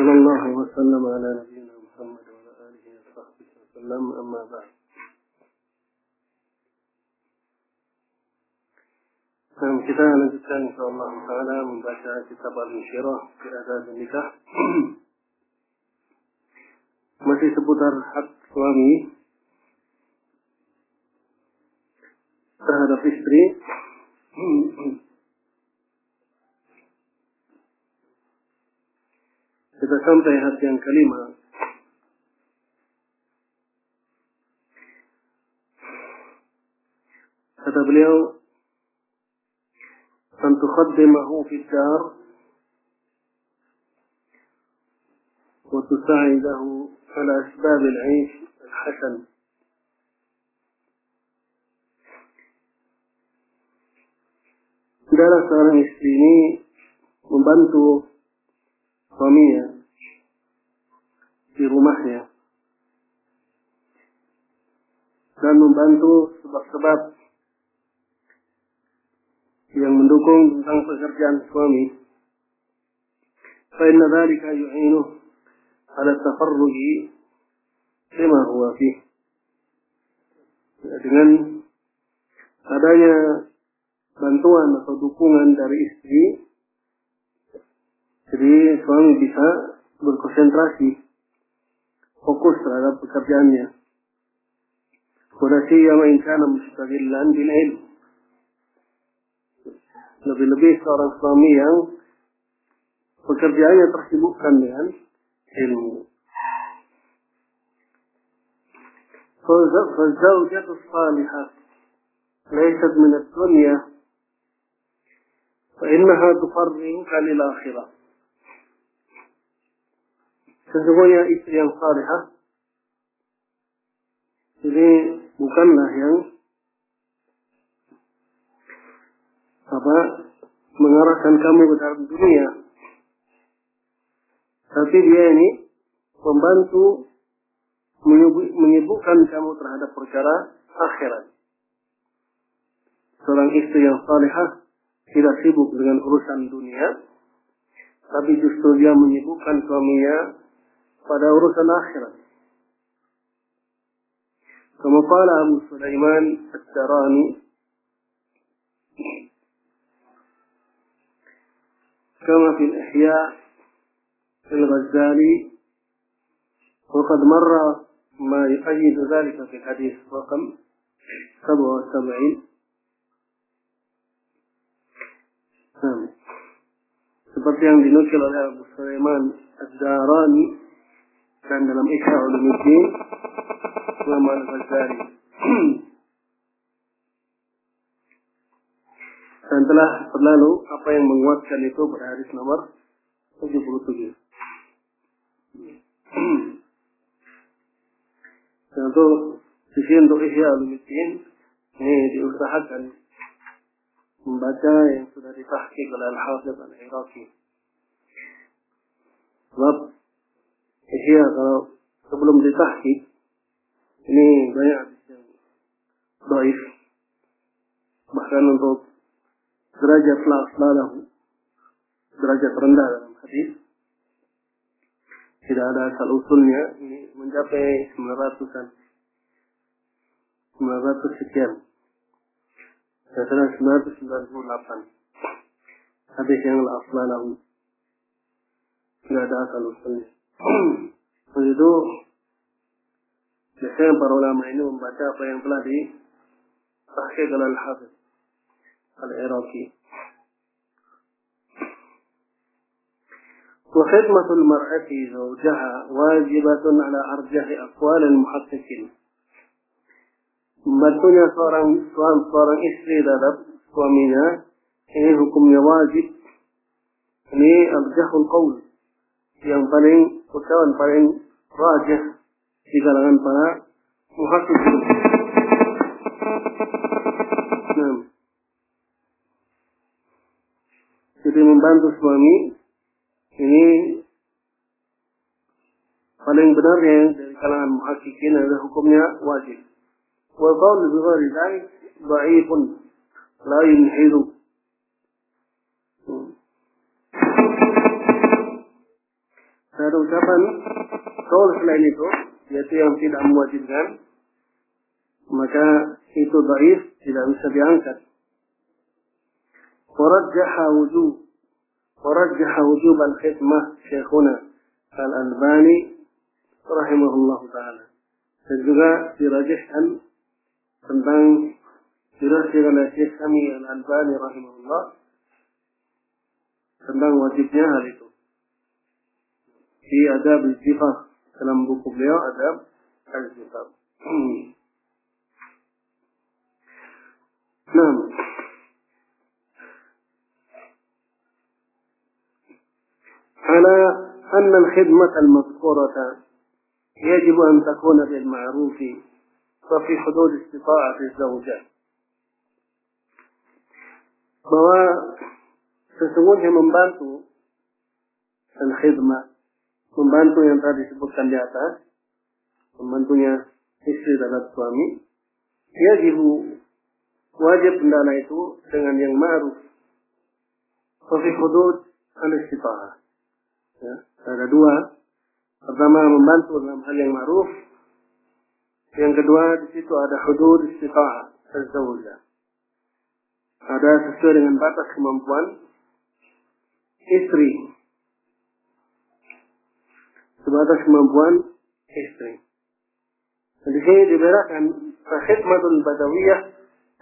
وصلى الله وسلم على نبينا محمد وعلى آله وصحبه وسلم أما بعد Nah, kita lanjutkan insyaallah taala membaca kitab Al-Musyirah fi adab nikah. Masih seputar hak suami terhadap istri. إذا كان I كان كلمة kalima. كتب له أن تخدمه في الدار وتساعده على أسباب العيش الحسن درس رئيس ديني وبنته suaminya di rumahnya dan membantu sebab-sebab yang mendukung tentang pekerjaan suami. فإن ذلك يعينه على التفرج لما هو فيه. Dengan adanya bantuan atau dukungan dari istri, jadi suami bisa berkonsentrasi, fokus terhadap pekerjaannya. سيما إن كان مستغلا بالعلم lebih-lebih seorang suami yang pekerjaannya tersibukkan dengan ilmu. فالزوجة الصالحة ليست من الدنيا فإنها تفرغك للآخرة Sesungguhnya istri yang salihah ini bukanlah yang apa mengarahkan kamu ke dalam dunia. Tapi dia ini membantu menyibukkan kamu terhadap perkara akhirat. Seorang istri yang salihah tidak sibuk dengan urusan dunia, tapi justru dia menyibukkan suaminya فلا ورث الآخرة كما قال أبو سليمان الدراني كما في الإحياء في الغزالي وقد مر ما يؤيد ذلك في الحديث رقم 77 سبب ينقل أبو سليمان الداراني dan dalam Isya Ulumuddin Imam Al-Ghazali dan telah berlalu apa yang menguatkan itu pada hadis nomor 77. dan untuk sisi untuk Ihya Ulumuddin ini diusahakan membaca yang sudah ditahqiq oleh Al-Hafidh Al-Iraqi. Sebab Ihya kalau sebelum ditahqiq ini banyak yang baik bahkan untuk derajat lalahu derajat rendah dalam hadis tidak ada asal usulnya ini mencapai 900-an 900 sekian. Katakan 998 hadis yang la lahu tidak ada asal usulnya itu misalnya para ulama ini membaca apa yang telah di tahkik oleh Al-Hafiz Al-Iraqi وخدمة المرأة زوجها واجبة على أرجح أقوال المحققين. مدنيا صار صار صار إسري ذرب ومنا إيه حكم واجب إيه أرجح القول ينبني ucapan paling rajah di kalangan para muhaqqiqin. Nah, Jadi membantu suami ini paling benarnya dari kalangan muhakkikin adalah hukumnya wajib. Wa qawl bi ghairi dzalik dhaifun la yunhidu. ada ucapan kaul selain itu, yaitu yang tidak mewajibkan, maka itu daif, tidak bisa diangkat. ورجح وجوب ورجح وجوب الخدمة شيخنا الألباني رحمه الله تعالى dan juga dirajihkan tentang dirajihkan oleh Syekh kami Al-Albani rahimahullah tentang wajibnya hal itu. في آداب الثقة. كلام بكم لها آداب. الثقة. نعم. على أن الخدمة المذكورة يجب أن تكون بالمعروف وفي حدود استطاعة الزوجة. bahwa sesungguhnya membantu dan الخدمة. Membantu yang tadi disebutkan di atas membantunya istri dan suami yajibu wajib hendaklah itu dengan yang ma'ruf. Wa fi hudud al-istita'ah ya, ada dua. Pertama membantu dalam hal yang ma'ruf. Yang kedua di situ ada hudud istita'ah az-zawjah ada sesuai dengan batas kemampuan istri. Sebatas kemampuan istri. Di sini dibedakan khidmatul badawiyah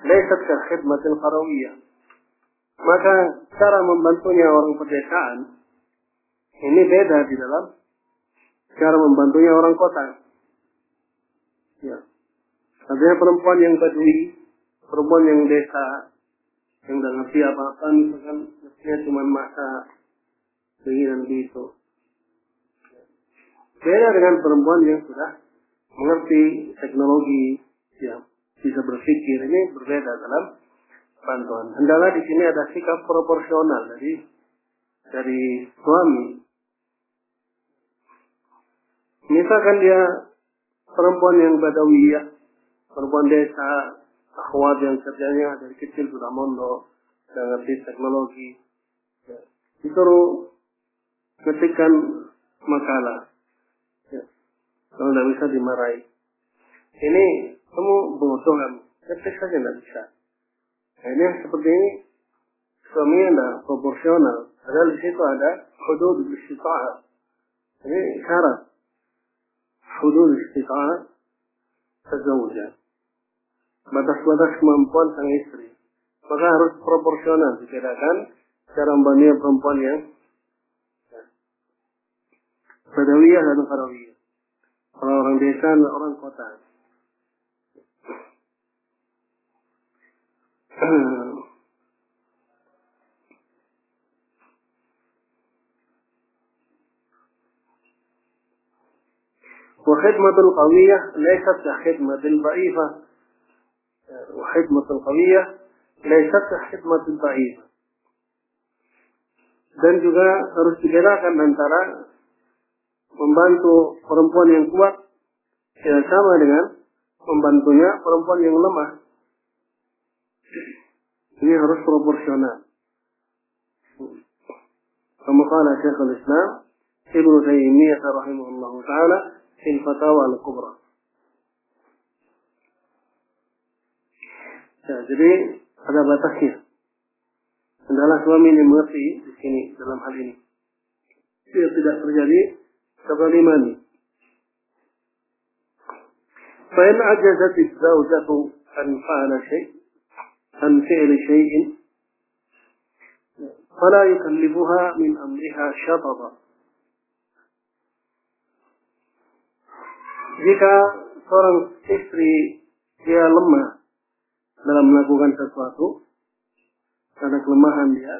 laisat ka khidmatul qarawiyah. Maka cara membantunya orang pedesaan ini beda di dalam cara membantunya orang kota. Ya. Artinya perempuan yang badui, perempuan yang desa, yang nggak ngerti apa-apa misalkan cuma masak begini dan begitu beda dengan perempuan yang sudah mengerti teknologi ya bisa berpikir ini berbeda dalam bantuan hendaklah di sini ada sikap proporsional dari dari suami misalkan dia perempuan yang badawiyah perempuan desa akhwat yang kerjanya dari kecil sudah mondok, sudah ngerti teknologi. Ya. Disuruh ketikkan makalah. Kalau tidak bisa dimarahi. Ini kamu bodoh kan? Ketik saja tidak bisa. Nah, ini seperti ini suaminya tidak proporsional. Padahal di situ ada hudud istita'ah. Ini syarat. Hudud istita'ah. Tazawujah batas-batas kemampuan sang istri. Maka harus proporsional dibedakan cara membantu perempuan yang ya, badawiyah dan karawiyah. Orang-orang desa orang kota. وخدمة القوية ليست كخدمة الضعيفة وحكمة قوية ليست حكمة ضعيفة dan juga harus dibedakan antara membantu perempuan yang kuat tidak sama dengan membantunya perempuan yang lemah. Ini harus proporsional. Kama qala Syekhul Islam Ibnu Taimiyah rahimahullah taala fil Fatawa al-Kubra. Ya, jadi ada batasnya. Adalah suami ini mengerti di sini dalam hal ini. Biar tidak terjadi kezaliman. فإن عجزت الزوجة عن فعل شيء عن فعل شيء فلا يكلفها من أمرها شططا jika seorang istri dia lemah dalam melakukan sesuatu karena kelemahan dia,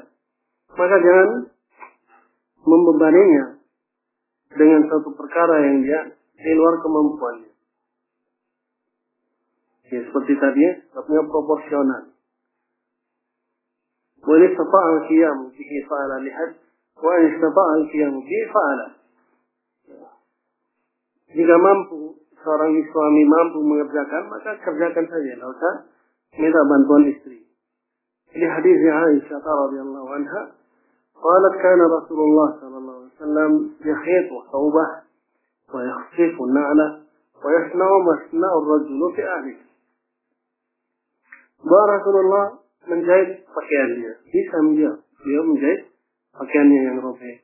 maka jangan membebaninya dengan satu perkara yang dia di luar kemampuannya. Ya seperti tadi, sebabnya proporsional. Istata'a al-qiyam bihi fa'ala lihad wa in istata'a al-qiyam bihi fa'ala. Jika mampu seorang suami mampu mengerjakan, maka kerjakan saja, tidak usah minta bantuan istri. Ini hadis Aisyah radhiyallahu anha, قالت كان رسول الله صلى الله عليه وسلم يخيط ثوبه ويخفف النعلة ويصنع ما يصنع الرجل في أهله bahwa Rasulullah menjahit pakaiannya bisa menjahit beliau menjahit pakaiannya yang robek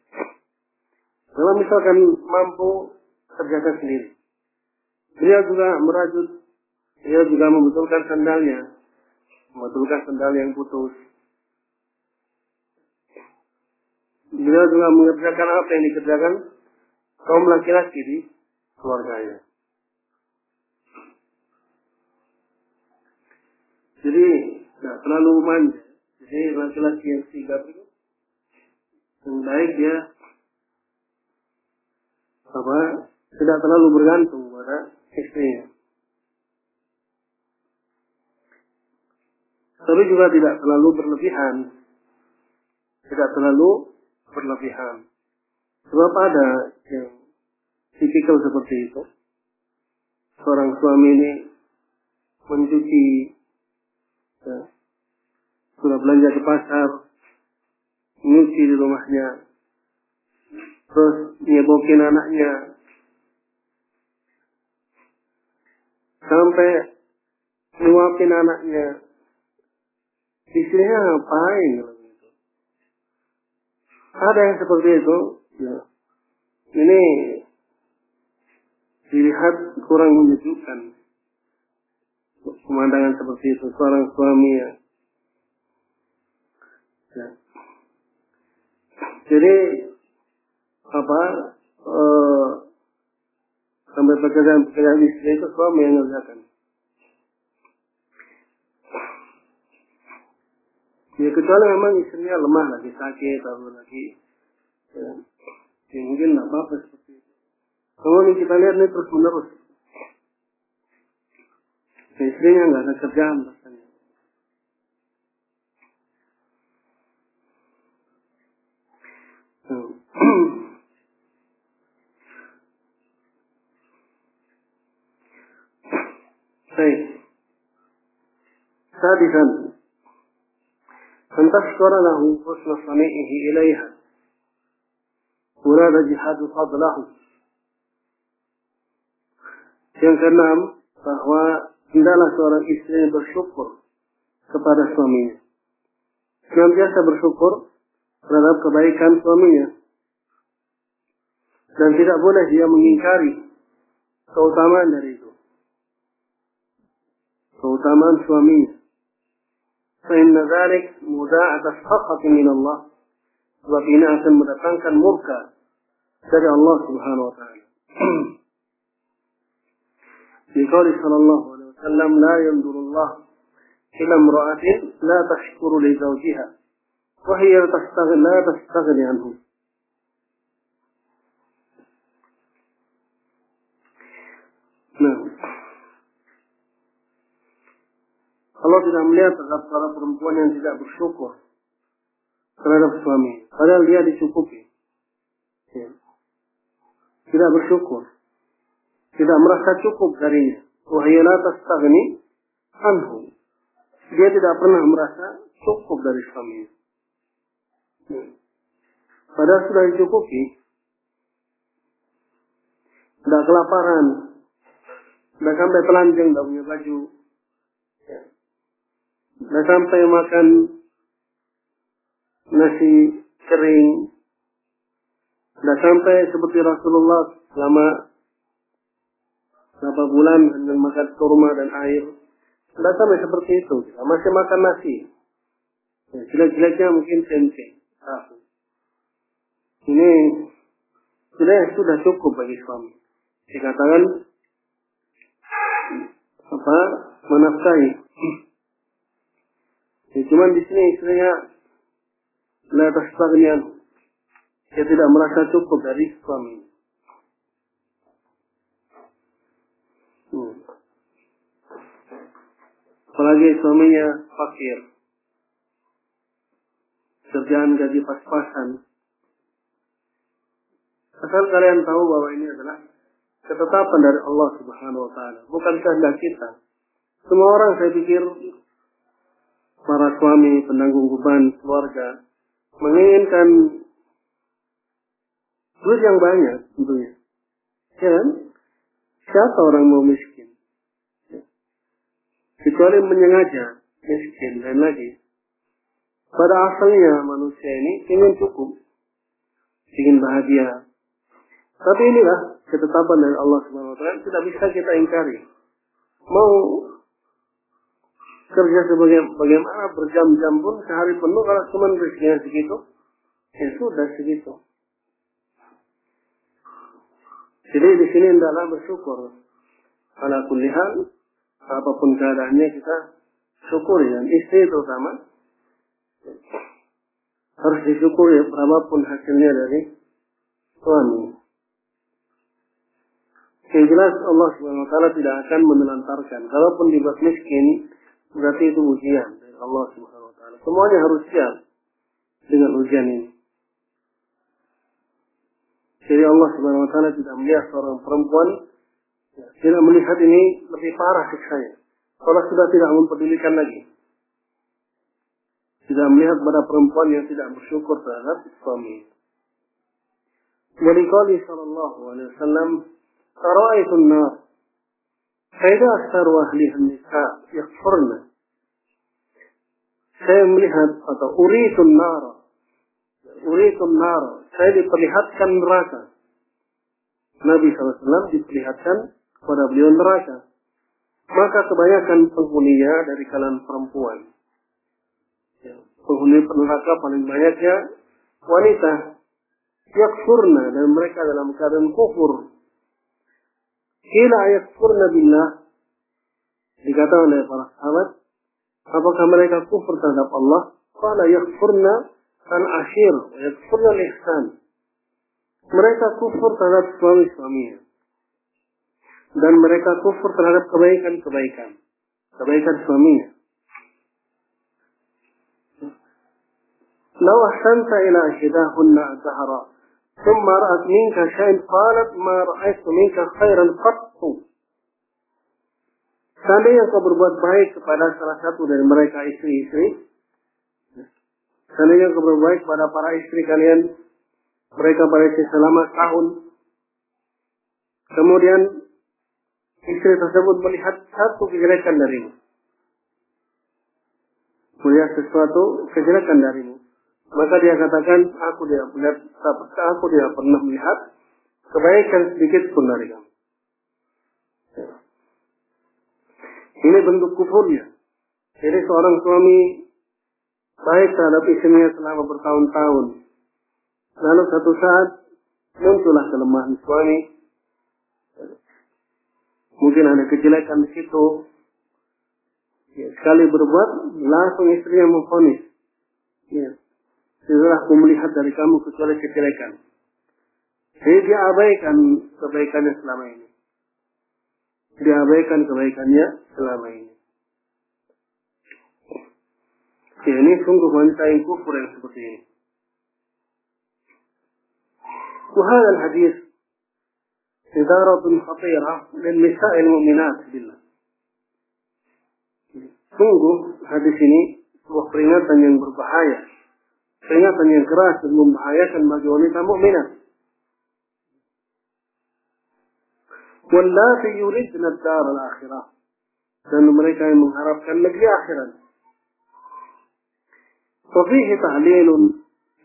kalau misalkan mampu kerjakan sendiri beliau juga merajut beliau juga membetulkan sandalnya membetulkan sandal yang putus beliau juga mengerjakan apa yang dikerjakan kaum laki-laki di keluarganya Jadi tidak terlalu manja. Jadi laki-laki yang sigap itu yang baik dia apa tidak terlalu bergantung pada istrinya. Tapi juga tidak terlalu berlebihan. Tidak terlalu berlebihan. Sebab ada yang tipikal seperti itu. Seorang suami ini mencuci ya, sudah belanja ke pasar, nyuci di rumahnya, terus nyebokin anaknya, sampai nyuapin anaknya. Istrinya ngapain? Ada yang seperti itu. Ya. Ini dilihat kurang menyejukkan pemandangan seperti itu seorang suami ya. ya. Jadi apa uh, sampai pekerjaan-pekerjaan istri itu suami yang mengerjakan. Ya kecuali memang istrinya lemah lagi sakit atau lagi ya, ya mungkin nggak apa-apa seperti itu. Kalau kita lihat ini terus menerus, nah, istrinya nggak ada kerjaan rasanya. saya di sana. أن تشكر له حسن صنيعه إليها وراد جهاد فضله yang keenam bahwa hendaklah seorang istri bersyukur kepada suaminya. Senantiasa bersyukur terhadap kebaikan suaminya. Dan tidak boleh dia mengingkari keutamaan dari itu. Keutamaan suaminya. فإن ذلك مداعة السخط من الله akan mendatangkan murka dari Allah Subhanahu wa taala. Di sallallahu وسلم لا ينظر الله إلى امرأة لا تشكر لزوجها وهي لا تستغني عنه Allah tidak melihat terhadap para perempuan yang tidak bersyukur terhadap suami, padahal dia dicukupi. Ya. Tidak bersyukur, tidak merasa cukup darinya. Wahia la tastaghni anhu. Dia tidak pernah merasa cukup dari suaminya. Padahal sudah dicukupi. Tidak kelaparan. Tidak sampai telanjang, tidak punya baju. Tidak sampai makan nasi kering. Tidak sampai seperti Rasulullah selama berapa bulan dengan makan kurma dan air. Tidak sampai seperti itu. Masih makan nasi. Ya, jelek-jeleknya mungkin tempe. Tahu. Ini sudah sudah cukup bagi suami. Dikatakan apa menafkahi. Ya, cuman di sini istrinya la tasbagnian. Dia tidak merasa cukup dari suami. Apalagi suaminya fakir. Kerjaan gaji pas-pasan. Asal kalian tahu bahwa ini adalah ketetapan dari Allah Subhanahu wa taala, bukan kehendak kita. Semua orang saya pikir para suami penanggung beban keluarga menginginkan duit yang banyak tentunya. Ya kan? Siapa orang mau miskin? Ya. Kecuali menyengaja miskin dan lagi. Pada asalnya manusia ini ingin cukup, ingin bahagia. Tapi inilah ketetapan dari Allah Subhanahu Taala tidak bisa kita ingkari. Mau kerja sebagai bagaimana berjam-jam pun sehari penuh kalau cuma rezekinya segitu, ya sudah segitu. Jadi di sini hendaklah bersyukur. Ala kulli hal, apa pun keadaannya kita syukuri dan istri terutama harus disyukuri berapapun hasilnya dari suami. Yang jelas Allah taala tidak akan menelantarkan. Kalaupun dibuat miskin, berarti itu ujian dari Allah Subhanahu wa taala. Semuanya harus siap dengan ujian ini. Jadi Allah Subhanahu wa taala tidak melihat seorang perempuan tidak melihat ini lebih parah siksanya. Allah sudah tidak mempedulikan lagi. Tidak melihat pada perempuan yang tidak bersyukur terhadap suami. Walikali sallallahu alaihi wasallam Ra'aitu an-nar Faida aksaru ahliha nisa yakfurna. Saya melihat atau uritun nara. Uritun nara. Saya diperlihatkan neraka. Nabi SAW diperlihatkan kepada beliau neraka. Maka kebanyakan penghuninya dari kalangan perempuan. Ya, penghuni neraka paling banyaknya wanita. Yakfurna dan mereka dalam keadaan kufur. Kila yakfurna billah. dikatakan oleh para sahabat, apakah mereka kufur terhadap Allah? Kala yakfurna al-ashir, yakfurna al-ihsan. Mereka kufur terhadap suami-suaminya. Dan mereka kufur terhadap kebaikan-kebaikan. Kebaikan suaminya. Law ahsanta ila ashidahunna zahara ثم رأت منك شيء قالت ما رأيت منك خيرا قط Seandainya kau berbuat baik kepada salah satu dari mereka istri-istri, seandainya kau berbuat baik kepada para istri kalian, mereka pada istri selama tahun, kemudian istri tersebut melihat satu kejelekan darimu. Melihat sesuatu kejelekan darimu. maka dia katakan, aku tidak melihat, aku tidak pernah melihat kebaikan sedikit pun dari kamu. Ini bentuk kufurnya. Jadi seorang suami baik terhadap istrinya selama bertahun-tahun. Lalu satu saat muncullah kelemahan suami Mungkin ada kejelekan di situ. Ya, sekali berbuat, langsung istrinya memfonis. Ya. Setelah aku melihat dari kamu kecuali kejelekan. Jadi dia abaikan kebaikannya selama ini. Dia abaikan kebaikannya selama ini. Ya, ini sungguh wanita yang kufur yang seperti ini. وهذا الحديث إدارة خطيرة للنساء المؤمنات بالله Sungguh hadis ini sebuah peringatan yang berbahaya. سياسة ينكراس المعايشة المجونيسة مؤمنة. واللاتي يريدنا الدار الآخرة. لأن مريكا المعرب كان لك آخرا. وفيه تعليل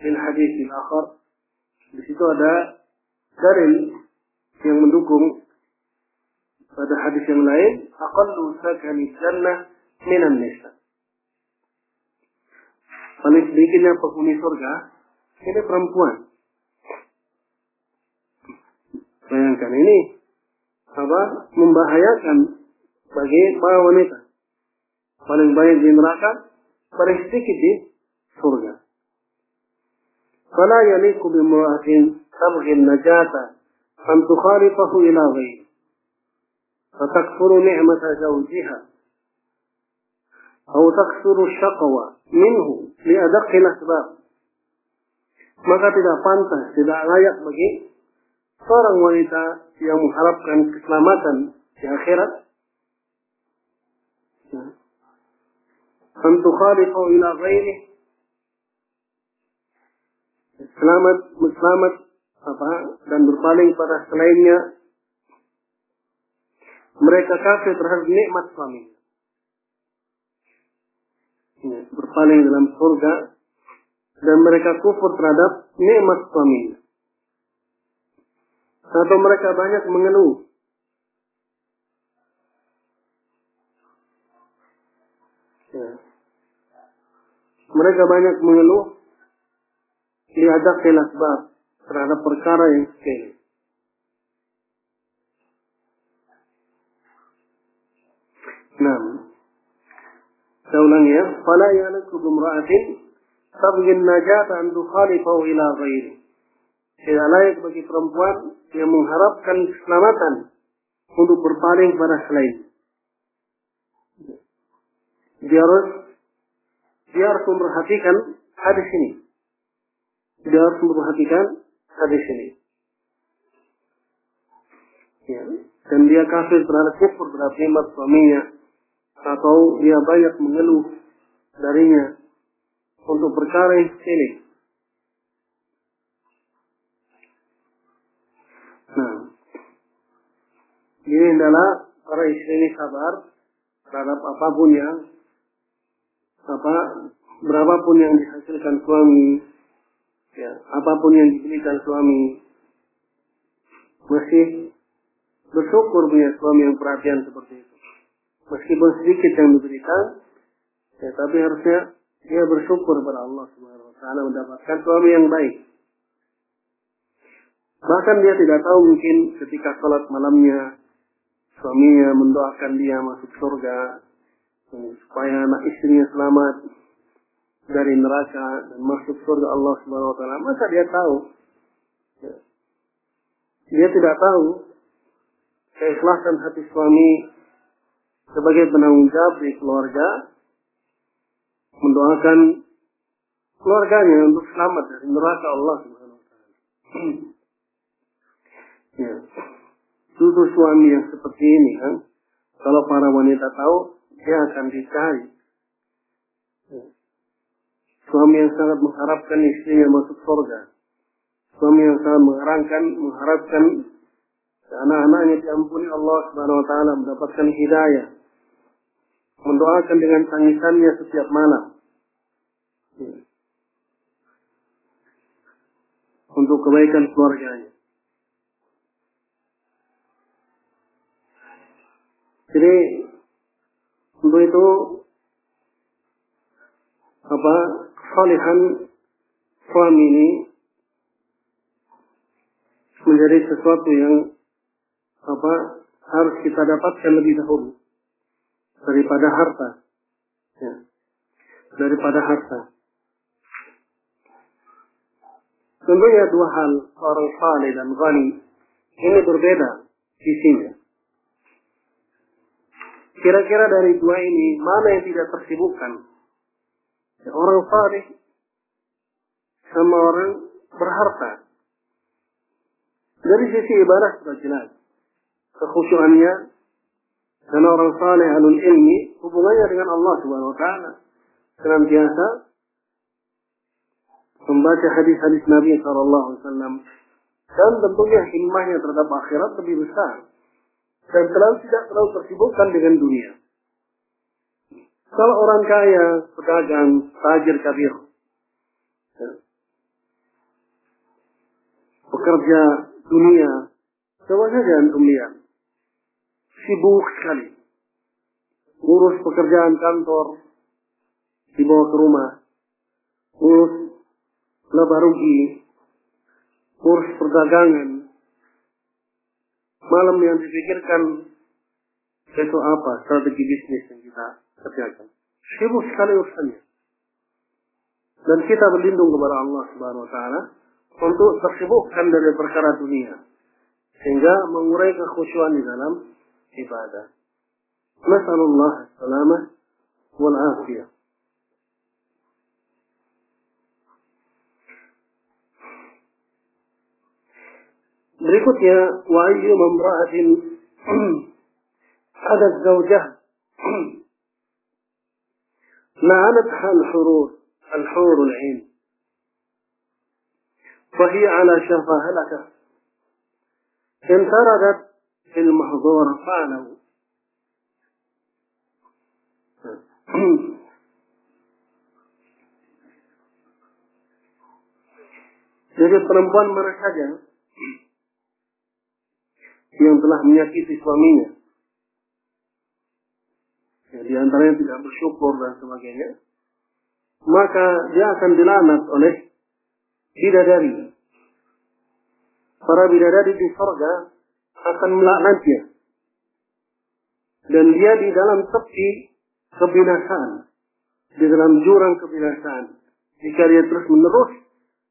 في الحديث الآخر. بسيطة دا في يمنكم هذا حديث من العين أقل سكن الجنة من النساء. paling sedikitnya penghuni surga ini perempuan bayangkan ini apa membahayakan bagi para wanita paling banyak di neraka paling sedikit di surga فلا يليق بامرأة تبغي النجاة أن تخالطه إلى غيره فتكفر نعمة زوجها أو تكثر الشقوى minhu liadakhil asbab. Maka tidak pantas tidak layak bagi seorang wanita yang mengharapkan keselamatan di akhirat. Ya. Antukhaliqu ila ghairi selamat selamat apa dan berpaling pada selainnya. Mereka kafir terhadap nikmat suami ya, berpaling dalam surga dan mereka kufur terhadap nikmat suaminya atau mereka banyak mengeluh ya. mereka banyak mengeluh diajak asbab terhadap perkara yang sepele. Nah, saya ulangi ya. Fala yanaku bimra'atin tabgin najata an tukhalifahu ila ghairi. Tidak layak bagi perempuan yang mengharapkan keselamatan untuk berpaling pada selain. Dia harus dia harus memperhatikan hadis ini. Dia harus memperhatikan hadis ini. Ya. Dan dia kafir terhadap kufur terhadap nikmat suaminya atau dia banyak mengeluh darinya untuk perkara ini. Nah, ini adalah para istri ini sabar terhadap apa pun yang apa berapapun yang dihasilkan suami ya apa pun yang diberikan suami masih bersyukur punya suami yang perhatian seperti itu meskipun sedikit yang diberikan ya tapi harusnya dia bersyukur kepada Allah Subhanahu wa taala mendapatkan suami yang baik bahkan dia tidak tahu mungkin ketika sholat malamnya suaminya mendoakan dia masuk surga supaya anak istrinya selamat dari neraka dan masuk surga Allah Subhanahu wa taala. Masa dia tahu? Dia tidak tahu keikhlasan hati suami sebagai penanggung jawab di keluarga mendoakan keluarganya untuk selamat dari neraka Allah Subhanahu wa ya. Suami yang seperti ini kan. Kalau para wanita tahu, dia akan dicari. Ya Suami yang sangat mengharapkan istrinya masuk surga. Suami yang sangat mengharapkan, mengharapkan anak-anaknya diampuni Allah Subhanahu wa taala mendapatkan hidayah. Mendoakan dengan tangisannya setiap malam. Untuk kebaikan keluarganya. Jadi untuk itu apa kesalehan suami ini menjadi sesuatu yang apa harus kita dapatkan lebih dahulu daripada harta ya. daripada harta tentunya dua hal orang saleh dan ghani ini berbeda sisinya kira-kira dari dua ini mana yang tidak tersibukkan orang saleh sama orang berharta. Dari sisi ibadah sudah jelas. Kekhusyuannya dan orang saleh alul ilmi hubungannya dengan Allah Subhanahu wa taala senantiasa membaca hadis-hadis Nabi sallallahu alaihi wasallam dan tentunya himmahnya terhadap akhirat lebih besar dan terlalu tidak terlalu tersibukkan dengan dunia. Kalau orang kaya, pedagang, tajir kabir, ya. pekerja dunia, coba saja antum. Sibuk sekali. Urus pekerjaan kantor, dibawa ke rumah. Urus laba rugi, urus perdagangan. Malam yang dipikirkan besok apa strategi bisnis yang kita kerjakan. Sibuk sekali urusannya. Dan kita berlindung kepada Allah Subhanahu wa taala untuk tersibukkan dari perkara dunia sehingga mengurai kekhusyuan di dalam عبادة. نسأل الله السلامة والعافية. Berikutnya وأي امرأة ada زوجها لعنتها الحرور الحور العين وهي على شفا هلكة انفردت في المحظور فعله Jadi perempuan mana saja yang telah menyakiti suaminya, ya, di antaranya tidak bersyukur dan sebagainya, maka dia akan dilanat oleh bidadari. Para bidadari di surga akan melaknatnya. Dan dia di dalam tepi kebinasaan. Di dalam jurang kebinasaan. Jika dia terus menerus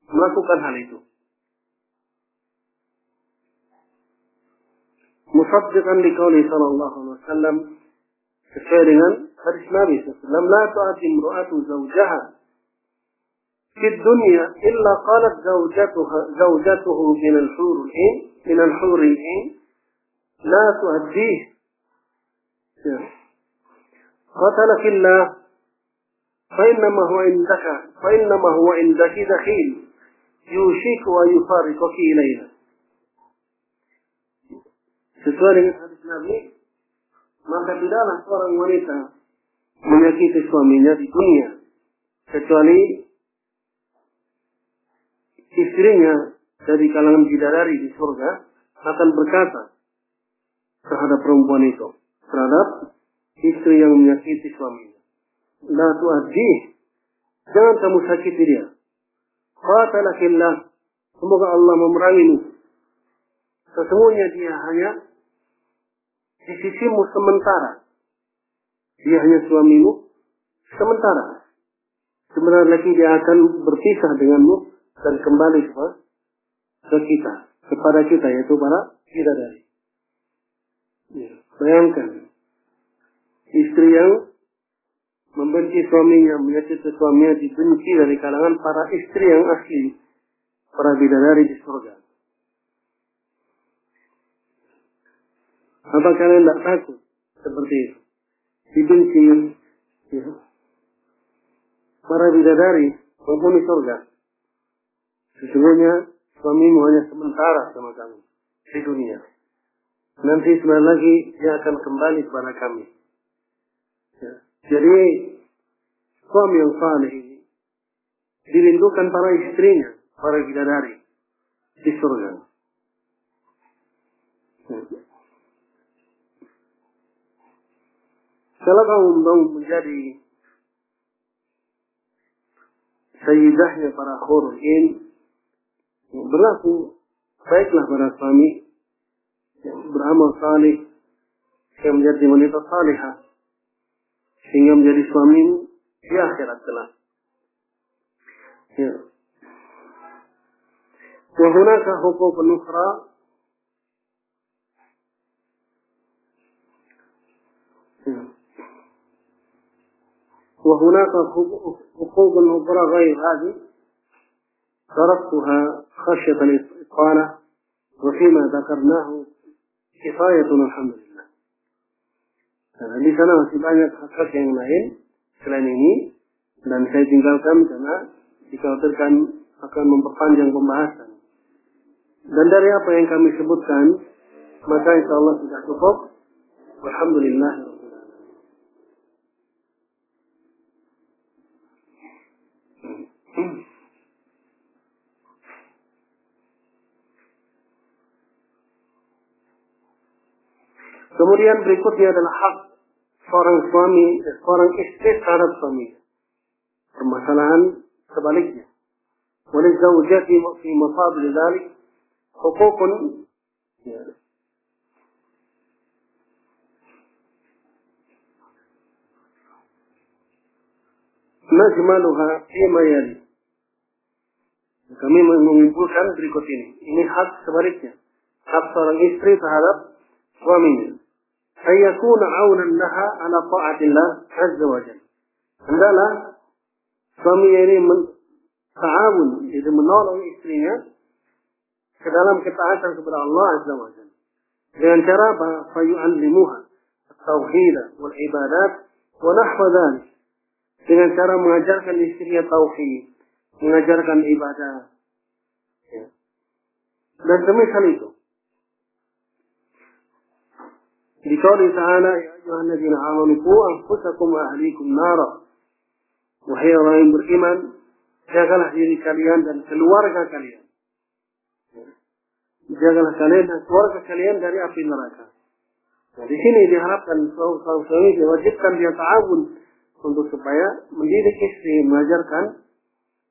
melakukan hal itu. Musaddiqan di kauli sallallahu alaihi wasallam sesuai dengan hadis Nabi sallallahu la tu'ati imra'atu zawjaha في الدنيا إلا قالت زوجتها زوجته من الحور العين من الحور العين لا تؤديه قتل في الله فإنما هو عندك فإنما هو عندك دخيل يوشك ويفارقك إلينا sesuai dengan hadis Nabi maka tidaklah seorang wanita menyakiti suaminya di dunia kecuali istrinya dari kalangan bidadari di surga akan berkata terhadap perempuan itu terhadap istri yang menyakiti suaminya. La tu'addi jangan kamu sakiti dia. Qatalakillah semoga Allah memerangimu sesungguhnya dia hanya di sisimu sementara. Dia hanya suamimu sementara. Sebentar lagi dia akan berpisah denganmu dan kembali ke, ke kita kepada kita yaitu para bidadari ya, bayangkan istri yang membenci suaminya, menyakiti suaminya dibenci dari kalangan para istri yang asli, para bidadari di surga. Apa kalian tidak takut seperti itu? Dibenci ya. para bidadari penghuni surga. Sesungguhnya suamimu hanya sementara sama kamu di dunia. Nanti sebentar lagi dia akan kembali kepada kami. Ya. Jadi suami yang saleh ini dirindukan para istrinya, para bidadari di surga. Kalau kamu mau menjadi sayyidahnya para khurul in berlaku baiklah para suami yang beramal saleh yang menjadi wanita salihah sehingga menjadi suami di akhirat kelak. Ya. وهناك حقوق أخرى وهناك حقوق أخرى غير هذه تركتها خشية الإطالة وفيما ذكرناه kifayatun alhamdulillah. Nah, di sana masih banyak hak-hak yang lain selain ini dan saya tinggalkan karena dikhawatirkan akan memperpanjang pembahasan. Dan dari apa yang kami sebutkan, maka insya Allah sudah cukup. Alhamdulillah. Kemudian berikutnya adalah hak seorang suami, seorang istri terhadap suami. Permasalahan sebaliknya. وللزوجات في مقابل ذلك حقوق نجملها فيما يلي kami mengumpulkan berikut ini. Ini hak sebaliknya. Hak seorang istri terhadap suaminya. أن يكون عونا لها على طاعة الله عز وجل. عندنا صميرين يعني من تعاون يعني إذا من الله وإسرية كدلام كتعاشر كبر الله عز وجل. لأن ترابها فيعلموها التوحيد والعبادات ونحو ذلك. dengan cara mengajarkan istrinya التوحيد mengajarkan ibadah, ya. dan semisal itu. Ta'ala, Ya ayuhan ladina amanu ku anfusakum wa ahlikum nara. Wahai orang yang beriman, jagalah diri kalian dan keluarga kalian. Jagalah kalian dan keluarga kalian dari api neraka. Nah, di sini diharapkan suami diwajibkan dia ta'awun untuk supaya mendidik istri, mengajarkan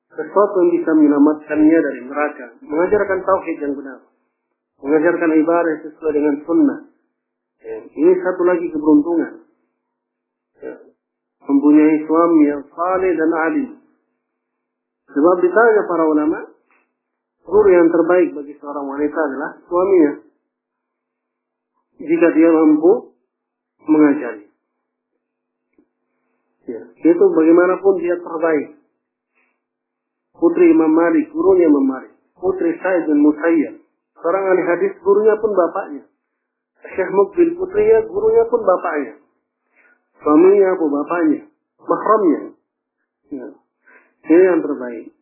sesuatu yang bisa menyelamatkannya dari neraka, mengajarkan tauhid yang benar, mengajarkan ibadah sesuai dengan sunnah. Ya, ini satu lagi keberuntungan. Ya, mempunyai suami yang saleh dan alim. Sebab ditanya para ulama, guru yang terbaik bagi seorang wanita adalah suaminya. Jika dia mampu mengajari. Ya, itu bagaimanapun dia terbaik putri Imam Malik, gurunya Imam Malik, putri Sa'id bin Musayyab. Seorang ahli hadis, gurunya pun bapaknya. Syekh Mukbil putrinya, gurunya pun bapaknya. Suaminya apa bapaknya, mahramnya. Ya. Ini yang terbaik.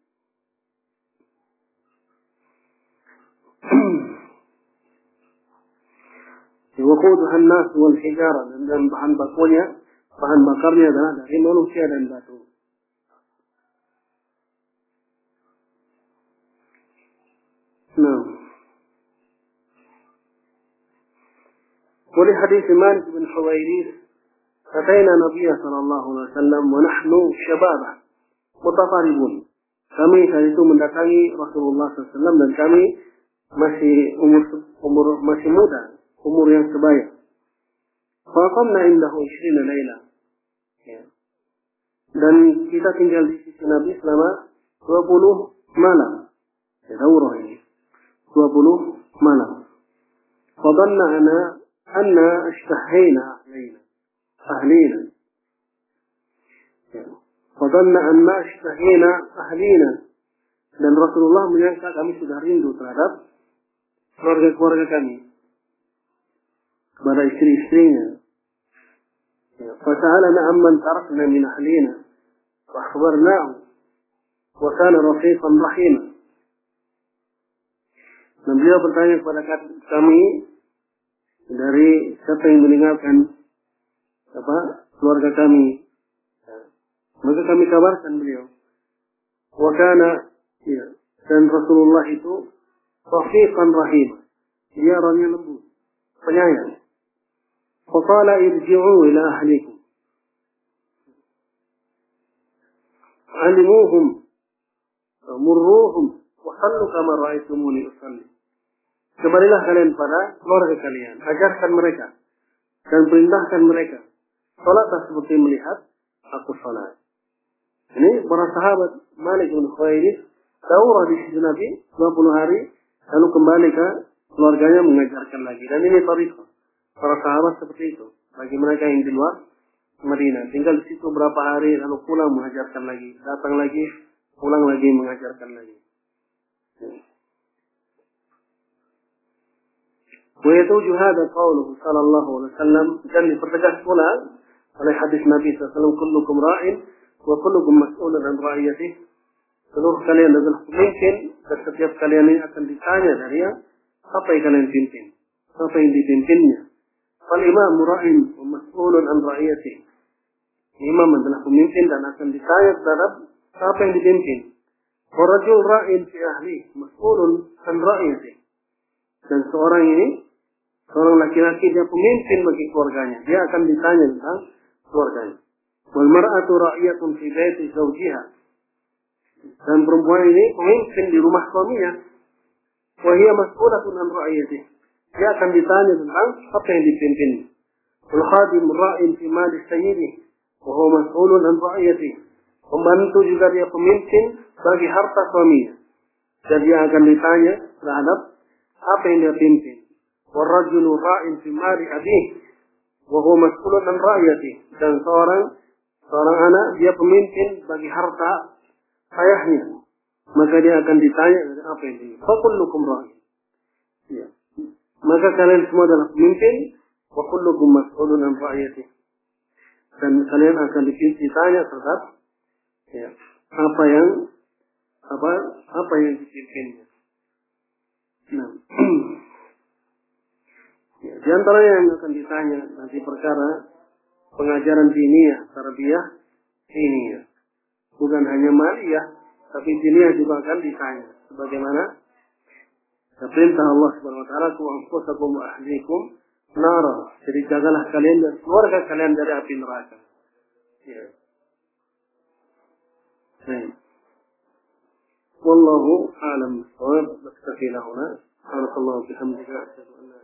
Wakuduhan nas wal hijara dan bahan bakunya, bahan bakarnya adalah dari manusia dan batu. ولي حديث مالك بن حويريس أتينا نبي صلى الله عليه وسلم ونحن شبابا متقاربون كمي حديث من دقائي رسول الله صلى الله عليه وسلم من كمي ماشي أمور, أمور ماشي مودة أمور ينسبايا فقمنا عنده عشرين ليلة dan kita tinggal di sisi Nabi selama 20 malam. Kita urah ini. 20 malam. Anna ashtahayna ahlina. Ahlina. Fadanna anna ashtahayna ahlina. Dan Rasulullah menyangka kami sudah rindu terhadap keluarga-keluarga kami. Kepada istri-istrinya. فسألنا عمن تركنا من أهلنا فأخبرناه وكان رفيقا رحيما Dan beliau bertanya kepada kami dari siapa yang meninggalkan apa keluarga kami. Maka kami kabarkan beliau. Wakana ya, dan Rasulullah itu rafiqan rahim. Dia orang yang lembut, penyayang. Faqala irji'u ila ahlikum. Alimuhum, murruhum, wa sallu kama ra'aitumuni usalli. Kembalilah kalian pada keluarga kalian. Ajarkan mereka. Dan perintahkan mereka. Salatlah seperti melihat aku salat. Ini para sahabat Malik bin Khuwailid daurah di sisi Nabi 20 hari lalu kembali ke keluarganya mengajarkan lagi. Dan ini tarikhah. Para sahabat seperti itu. Bagi mereka yang di luar Madinah. Tinggal di situ berapa hari lalu pulang mengajarkan lagi. Datang lagi, pulang lagi mengajarkan lagi. ويتوج هذا قوله صلى الله عليه وسلم dan dipertegas pula oleh hadis Nabi SAW kullukum ra'in wa kullukum mas'ulun an ra'iyatih seluruh kalian adalah pemimpin dan setiap kalian ini akan ditanya dari apa yang kalian pimpin apa yang dipimpinnya fal imam ra'in wa mas'ulun an ra'iyatih imam adalah pemimpin dan akan ditanya terhadap apa yang dipimpin Warajul ra'in fi ahli mas'ulun an ra'iyatih dan seorang ini Seorang laki-laki dia pemimpin bagi keluarganya. Dia akan ditanya tentang keluarganya. Wal mar'atu ra'iyatun fi baiti zawjiha. Dan perempuan ini pemimpin di rumah suaminya. Wa hiya mas'ulatun an ra'iyatih. Dia akan ditanya tentang apa yang dipimpin. Wal khadim ra'in fi mali sayyidih. Wa huwa mas'ulun an ra'iyatih. Pembantu juga dia pemimpin bagi harta suaminya. Dan dia akan ditanya terhadap apa yang dia pimpin. والرجل راء في مال أبيه وهو مسؤول عن رأيته dan seorang seorang anak dia pemimpin bagi harta ayahnya maka dia akan ditanya dari apa ini fakullukum ra'i ya. maka kalian semua adalah pemimpin wa kullukum mas'ulun an ra'yati dan kalian akan ditanya terhadap ya, apa yang apa apa yang dipimpinnya Nah. Ya, di antaranya yang akan ditanya nanti perkara pengajaran diniyah, tarbiyah diniyah. Bukan hanya maliyah, tapi diniyah juga akan ditanya. Bagaimana? Perintah Allah Subhanahu wa taala, "Qu anfusakum wa ahlikum nara." Jadi jagalah kalian dan keluarga kalian dari api neraka. Ya. Baik. Wallahu a'lam. Wa nastaghfiruhu. Subhanallahi wa bihamdihi.